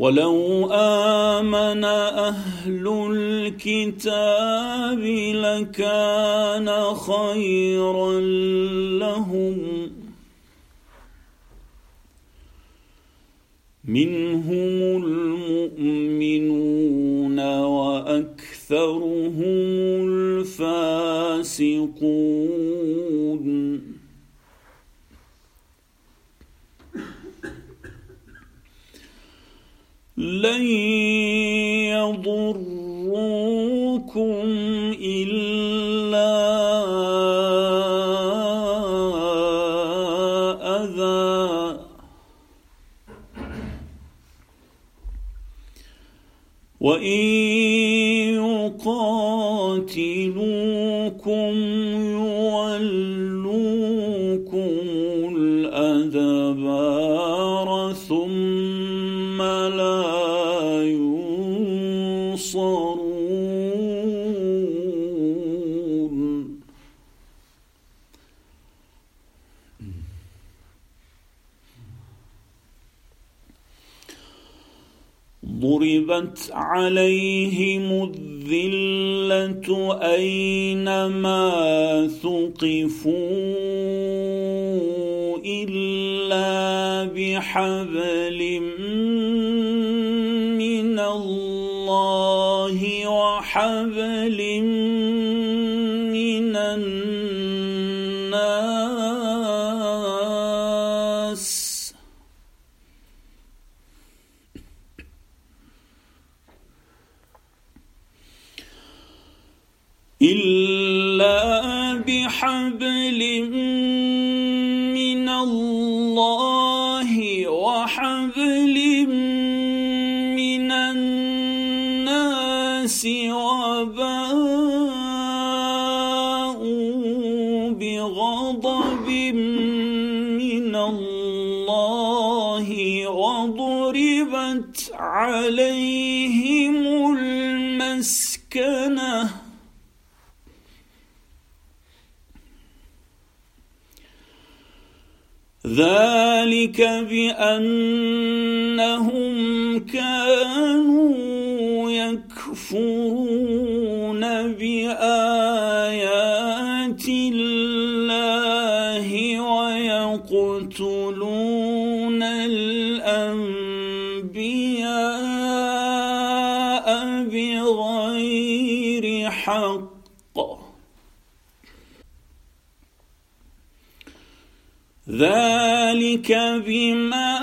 ولو آمن أهل الكتاب لكان خيرا لهم منهم المؤمنون وأكثرهم الفاسقون لن يضروكم إلا أذى. وإن يقاتلوكم يولوكم الأدبار ثم لا ينصرون. ضربت عليهم الذلة أينما ثقفوا إلا بحبل من الله وحبل من الناس. إلا بحبل من الله وحبل وباءوا بغضب من الله وضربت عليهم المسكنة. ذلك بأنهم كانوا يكفرون بآيات الله ويقتلون الأنبياء بغير حق. ذلك بما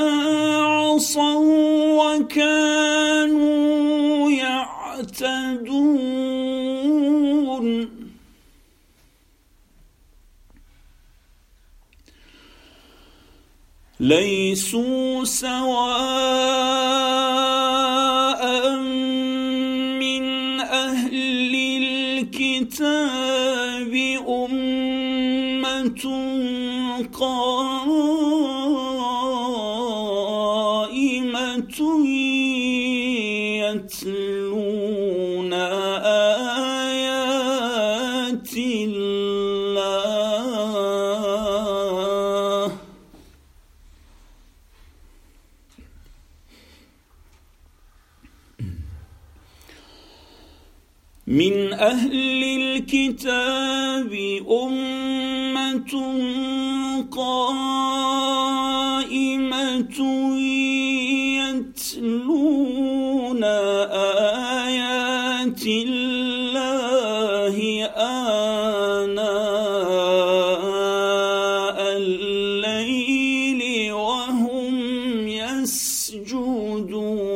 عصوا وكانوا يعتدون ليسوا سواء من أهل الكتاب أمة قائمة من أهل الكتاب أمة قائمة يتلون آيات الله يسجدون.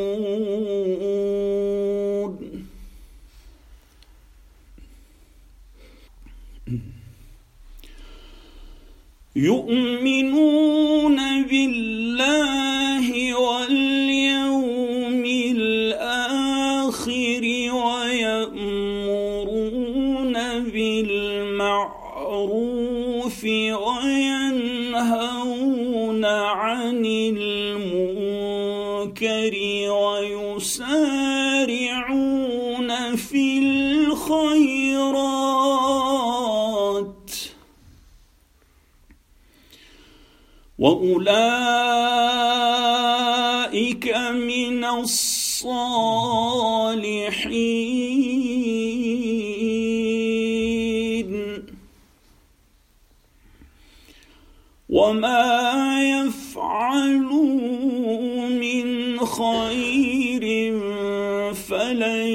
يؤمنون بالله واليوم الآخر ويأمرون بالمعروف وينهون المنكر ويسارعون في الخيرات. وأولئك من الصالحين. وما يفعلوا من خير فلن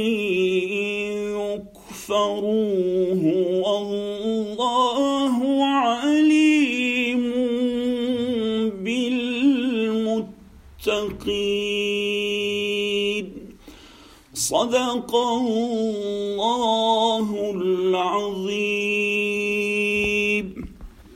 يكفروه والله عليم بالمتقين. صدق الله العظيم.